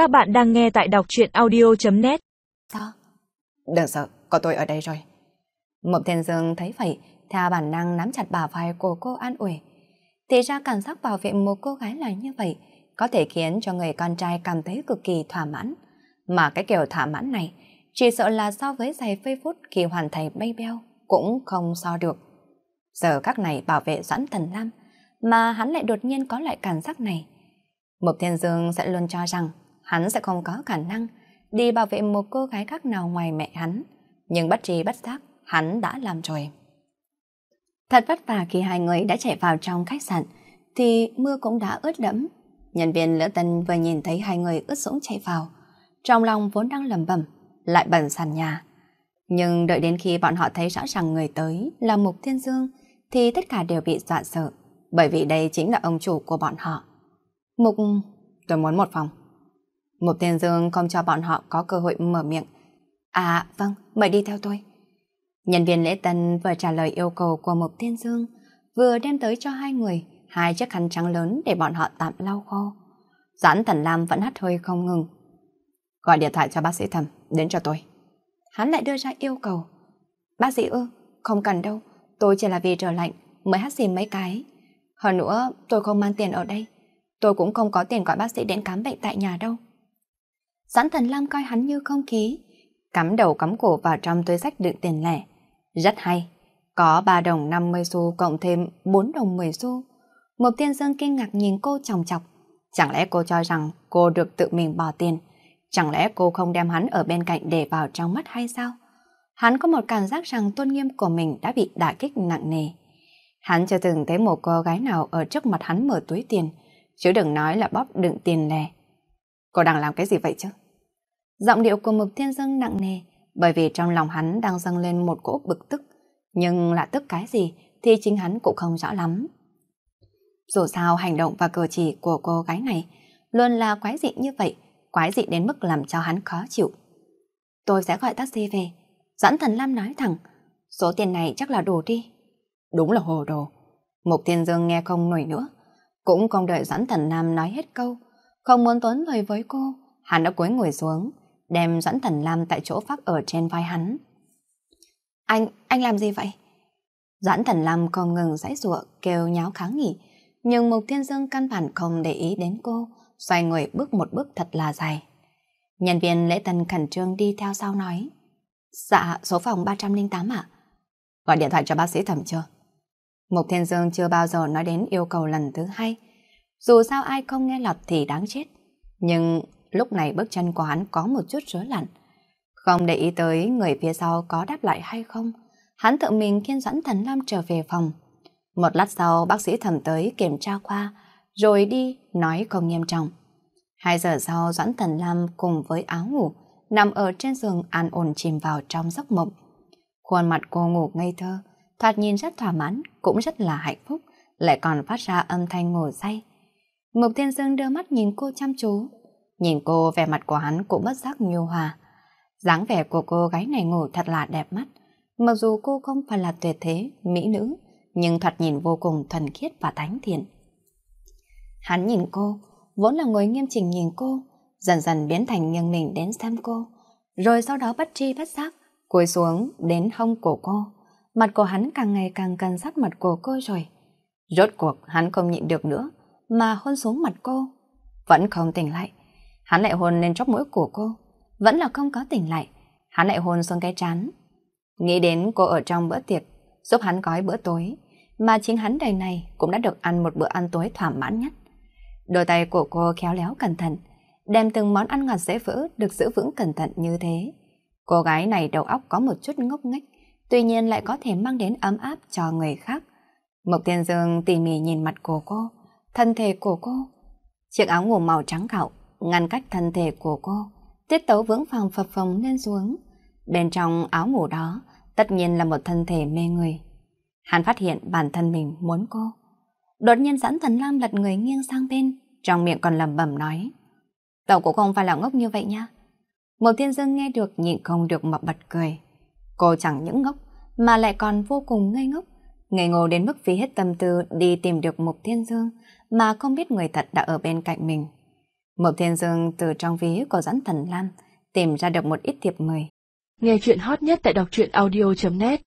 Các bạn đang nghe tại đọc chuyện audio.net Sao? Dạ. Đừng sợ, có tôi ở đây rồi. Mộng Thiên Dương thấy vậy, theo bản năng nắm chặt bả vai của cô an ủi. Thì ra cảm giác bảo vệ một cô gái là như vậy, có thể khiến cho người con trai cảm thấy cực kỳ thỏa mãn. Mà cái kiểu thỏa mãn này, chỉ sợ là so với giày phê phút khi hoàn thành bay beo, cũng không so được. Giờ các này bảo vệ Doãn Thần Lam, mà hắn lại đột nhiên có lại cảm giác này. Mộc Thiên Dương sẽ luôn cho rằng hắn sẽ không có khả năng đi bảo vệ một cô gái khác nào ngoài mẹ hắn. Nhưng bất trí bất giác, hắn đã làm rồi. Thật vất vả khi hai người đã chạy vào trong khách sạn, thì mưa cũng đã ướt đẫm. Nhân viên lỡ tân vừa nhìn thấy hai người ướt sũng chạy vào. Trong lòng vốn đang lầm bẩm lại bẩn sàn nhà. Nhưng đợi đến khi bọn họ thấy rõ ràng người tới là Mục Thiên Dương, thì tất cả đều bị dọa sợ, bởi vì đây chính là ông chủ của bọn họ. Mục, tôi muốn một phòng. Mục Thiên Dương không cho bọn họ có cơ hội mở miệng. À, vâng, mời đi theo tôi. Nhân viên lễ tân vừa trả lời yêu cầu của Mục Thiên Dương, vừa đem tới cho hai người hai chiếc khăn trắng lớn để bọn họ tạm lau khô. Doãn Thần Lam vẫn hắt hơi không ngừng. Gọi điện thoại cho bác sĩ thầm, đến cho tôi. Hắn lại đưa ra yêu cầu. Bác sĩ ư, không cần đâu, tôi chỉ là vì trở lạnh mới hắt xì mấy cái. Hơn nữa, tôi không mang tiền ở đây. Tôi cũng không có tiền gọi bác sĩ đến khám bệnh tại nhà đâu. Doãn Thần Lam coi hắn như không khí, cắm đầu cắm cổ vào trong túi sách đựng tiền lẻ. Rất hay, có 3 đồng 50 xu cộng thêm 4 đồng 10 xu. Mục Tiên Dương kinh ngạc nhìn cô chòng chọc. Chẳng lẽ cô cho rằng cô được tự mình bỏ tiền? Chẳng lẽ cô không đem hắn ở bên cạnh để vào trong mắt hay sao? Hắn có một cảm giác rằng tôn nghiêm của mình đã bị đả kích nặng nề. Hắn chưa từng thấy một cô gái nào ở trước mặt hắn mở túi tiền, chứ đừng nói là bóp đựng tiền lẻ. Cô đang làm cái gì vậy chứ? Giọng điệu của Mục Thiên Dương nặng nề, bởi vì trong lòng hắn đang dâng lên một cỗ bực tức, nhưng là tức cái gì thì chính hắn cũng không rõ lắm. Dù sao hành động và cử chỉ của cô gái này luôn là quái dị như vậy, quái dị đến mức làm cho hắn khó chịu. Tôi sẽ gọi taxi về. Doãn Thần Lam nói thẳng, số tiền này chắc là đủ đi. Đúng là hồ đồ. Mục Thiên Dương nghe không nổi nữa, cũng không đợi Doãn Thần Lam nói hết câu, không muốn tốn lời với cô, hắn đã cúi ngồi xuống, đem Doãn Thần Lam tại chỗ phát ở trên vai hắn. Anh, anh làm gì vậy? Doãn Thần Lam không ngừng giãy giụa kêu nháo kháng nghỉ, nhưng Mục Thiên Dương căn bản không để ý đến cô, xoay người bước một bước thật là dài. Nhân viên lễ tân khẩn trương đi theo sau nói. Dạ, số phòng 308 ạ. Gọi điện thoại cho bác sĩ thẩm chưa? Mục Thiên Dương chưa bao giờ nói đến yêu cầu lần thứ hai. Dù sao ai không nghe lọt thì đáng chết. Nhưng lúc này bước chân của hắn có một chút rối lặn. Không để ý tới người phía sau có đáp lại hay không, hắn tự mình kiên dẫn thần Lam trở về phòng. Một lát sau bác sĩ thẩm tới kiểm tra khoa, rồi đi nói không nghiêm trọng. Hai giờ sau Doãn Thần Lam cùng với áo ngủ nằm ở trên giường an ổn chìm vào trong giấc mộng. Khuôn mặt cô ngủ ngây thơ, thoạt nhìn rất thỏa mãn, cũng rất là hạnh phúc, lại còn phát ra âm thanh ngủ say. Mục Thiên Dương đưa mắt nhìn cô chăm chú, nhìn cô vẻ mặt của hắn cũng bất giác nhu hòa. dáng vẻ của cô gái này ngủ thật là đẹp mắt, mặc dù cô không phải là tuyệt thế, mỹ nữ, nhưng thoạt nhìn vô cùng thuần khiết và thánh thiện. Hắn nhìn cô, vốn là ngồi nghiêm chỉnh nhìn cô, dần dần biến thành nghiêng mình đến xem cô, rồi sau đó bất tri bất giác, cúi xuống đến hông cổ cô. Mặt của hắn càng ngày càng cần sát mặt của cô rồi. Rốt cuộc hắn không nhịn được nữa, mà hôn xuống mặt cô. Vẫn không tỉnh lại. Hắn lại hôn lên chóp mũi của cô. Vẫn là không có tỉnh lại. Hắn lại hôn xuống cái trán. Nghĩ đến cô ở trong bữa tiệc, giúp hắn gói bữa tối, mà chính hắn đời này cũng đã được ăn một bữa ăn tối thỏa mãn nhất. Đôi tay của cô khéo léo cẩn thận, đem từng món ăn ngọt dễ vỡ được giữ vững cẩn thận như thế. Cô gái này đầu óc có một chút ngốc nghếch, tuy nhiên lại có thể mang đến ấm áp cho người khác. Mộc Thiên Dương tỉ mỉ nhìn mặt của cô, thân thể của cô. Chiếc áo ngủ màu trắng gạo ngăn cách thân thể của cô, tiết tấu vững vàng phập phồng lên xuống. Bên trong áo ngủ đó, tất nhiên là một thân thể mê người. Hắn phát hiện bản thân mình muốn cô. Đột nhiên dẫn thần Lam lật người nghiêng sang bên, trong miệng còn lẩm bẩm nói. Tàu cũng không phải là ngốc như vậy nha. Một thiên dương nghe được nhịn không được mà bật cười. Cô chẳng những ngốc, mà lại còn vô cùng ngây ngốc. Ngây ngô đến mức phí hết tâm tư đi tìm được Mục Thiên Dương mà không biết người thật đã ở bên cạnh mình. Mộc Thiên Dương từ trong ví của dẫn thần lam tìm ra được một ít thiệp mời. Nghe chuyện hot nhất tại đọc truyện audio.net